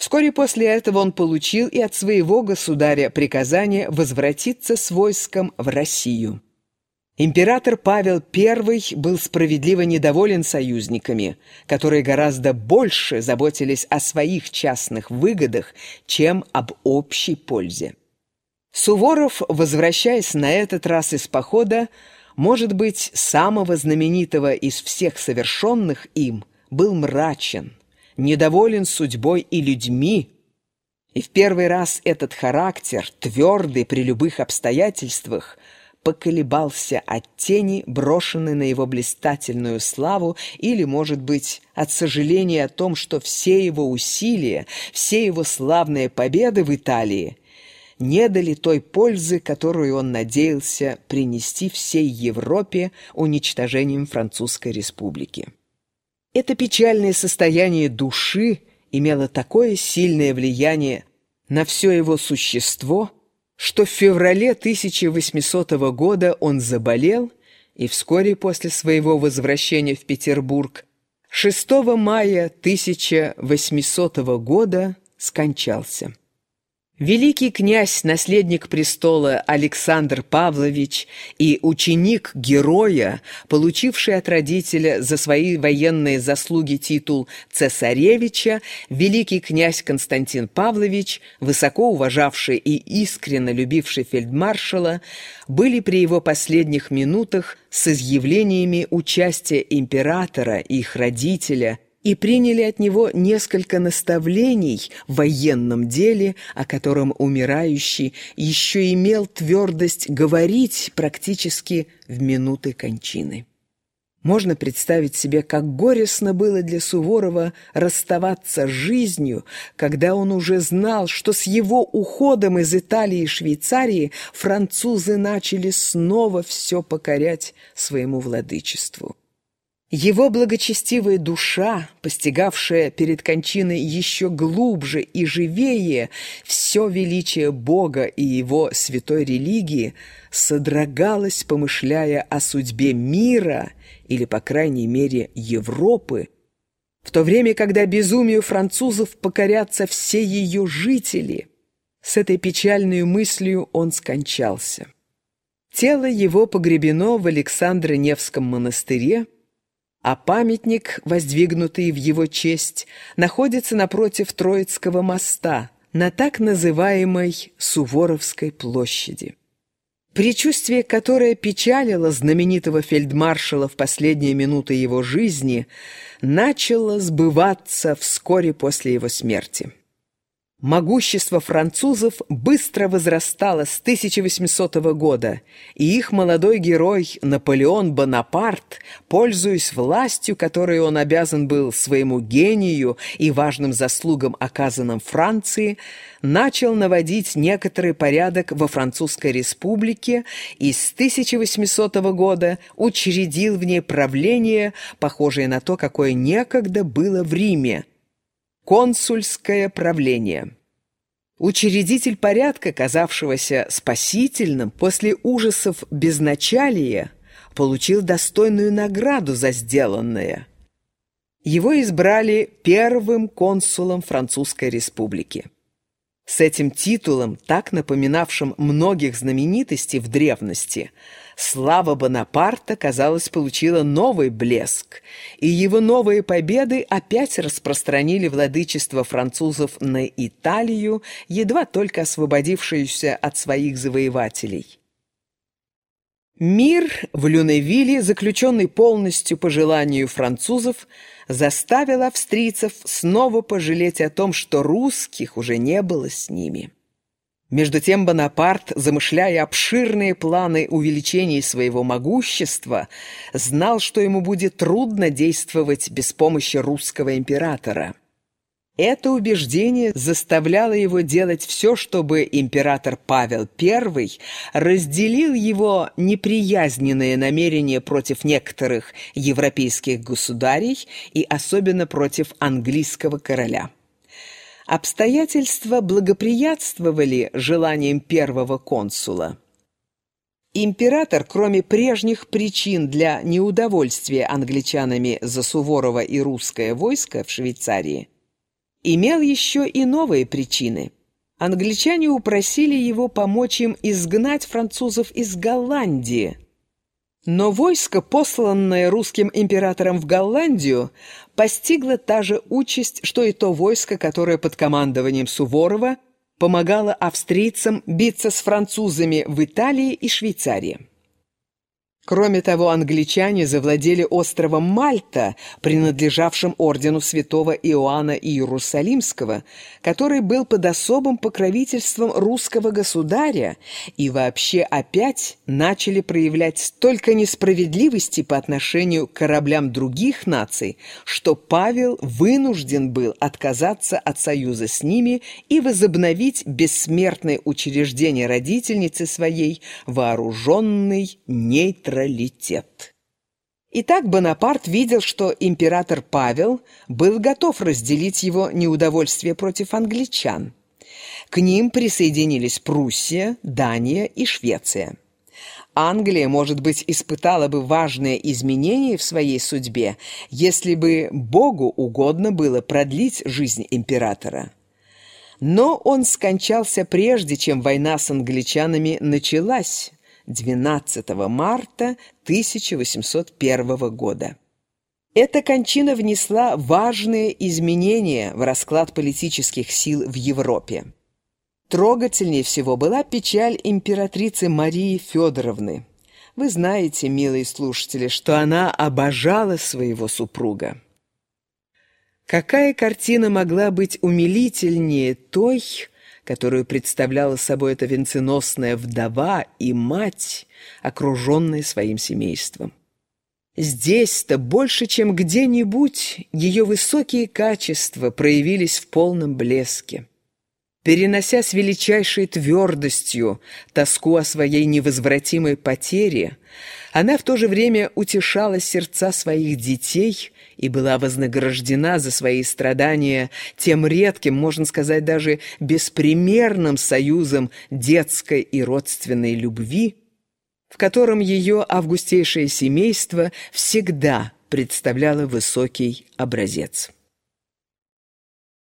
Вскоре после этого он получил и от своего государя приказание возвратиться с войском в Россию. Император Павел I был справедливо недоволен союзниками, которые гораздо больше заботились о своих частных выгодах, чем об общей пользе. Суворов, возвращаясь на этот раз из похода, может быть, самого знаменитого из всех совершенных им, был мрачен, недоволен судьбой и людьми, и в первый раз этот характер, твердый при любых обстоятельствах, поколебался от тени, брошенной на его блистательную славу, или, может быть, от сожаления о том, что все его усилия, все его славные победы в Италии не дали той пользы, которую он надеялся принести всей Европе уничтожением Французской Республики. Это печальное состояние души имело такое сильное влияние на все его существо – что в феврале 1800 года он заболел и вскоре после своего возвращения в Петербург 6 мая 1800 года скончался. Великий князь, наследник престола Александр Павлович и ученик героя, получивший от родителя за свои военные заслуги титул цесаревича, великий князь Константин Павлович, высоко уважавший и искренне любивший фельдмаршала, были при его последних минутах с изъявлениями участия императора и их родителя – и приняли от него несколько наставлений в военном деле, о котором умирающий еще имел твердость говорить практически в минуты кончины. Можно представить себе, как горестно было для Суворова расставаться с жизнью, когда он уже знал, что с его уходом из Италии и Швейцарии французы начали снова все покорять своему владычеству. Его благочестивая душа, постигавшая перед кончиной еще глубже и живее все величие Бога и его святой религии, содрогалась, помышляя о судьбе мира или, по крайней мере, Европы, в то время, когда безумию французов покорятся все ее жители. С этой печальной мыслью он скончался. Тело его погребено в Александро-Невском монастыре, а памятник, воздвигнутый в его честь, находится напротив Троицкого моста на так называемой Суворовской площади. Причувствие, которое печалило знаменитого фельдмаршала в последние минуты его жизни, начало сбываться вскоре после его смерти. Могущество французов быстро возрастало с 1800 года, и их молодой герой Наполеон Бонапарт, пользуясь властью, которой он обязан был своему гению и важным заслугам, оказанным Франции, начал наводить некоторый порядок во Французской республике и с 1800 года учредил в ней правление, похожее на то, какое некогда было в Риме, Консульское правление. Учредитель порядка, казавшегося спасительным после ужасов безначалия, получил достойную награду за сделанное. Его избрали первым консулом Французской республики. С этим титулом, так напоминавшим многих знаменитостей в древности, слава Бонапарта, казалось, получила новый блеск, и его новые победы опять распространили владычество французов на Италию, едва только освободившуюся от своих завоевателей. Мир в Люневилле, заключенный полностью по желанию французов, заставил австрийцев снова пожалеть о том, что русских уже не было с ними. Между тем Бонапарт, замышляя обширные планы увеличения своего могущества, знал, что ему будет трудно действовать без помощи русского императора. Это убеждение заставляло его делать все, чтобы император Павел I разделил его неприязненные намерения против некоторых европейских государей и особенно против английского короля. Обстоятельства благоприятствовали желаниям первого консула. Император, кроме прежних причин для неудовольствия англичанами за Суворова и русское войско в Швейцарии, имел еще и новые причины. Англичане упросили его помочь им изгнать французов из Голландии. Но войско, посланное русским императором в Голландию, постигло та же участь, что и то войско, которое под командованием Суворова помогало австрийцам биться с французами в Италии и Швейцарии. Кроме того, англичане завладели островом Мальта, принадлежавшим ордену святого Иоанна Иерусалимского, который был под особым покровительством русского государя, и вообще опять начали проявлять столько несправедливости по отношению к кораблям других наций, что Павел вынужден был отказаться от союза с ними и возобновить бессмертное учреждение родительницы своей, вооруженный нейтралитет нейтралитет. Итак, Бонапарт видел, что император Павел был готов разделить его неудовольствие против англичан. К ним присоединились Пруссия, Дания и Швеция. Англия, может быть, испытала бы важные изменения в своей судьбе, если бы Богу угодно было продлить жизнь императора. Но он скончался прежде, чем война с англичанами началась, 12 марта 1801 года. Эта кончина внесла важные изменения в расклад политических сил в Европе. Трогательнее всего была печаль императрицы Марии Федоровны. Вы знаете, милые слушатели, что она обожала своего супруга. Какая картина могла быть умилительнее той, которую представляла собой эта венценосная вдова и мать, окруженная своим семейством. Здесь-то больше, чем где-нибудь, ее высокие качества проявились в полном блеске. Перенося с величайшей твердостью тоску о своей невозвратимой потере, она в то же время утешала сердца своих детей и была вознаграждена за свои страдания тем редким, можно сказать, даже беспримерным союзом детской и родственной любви, в котором ее августейшее семейство всегда представляло высокий образец.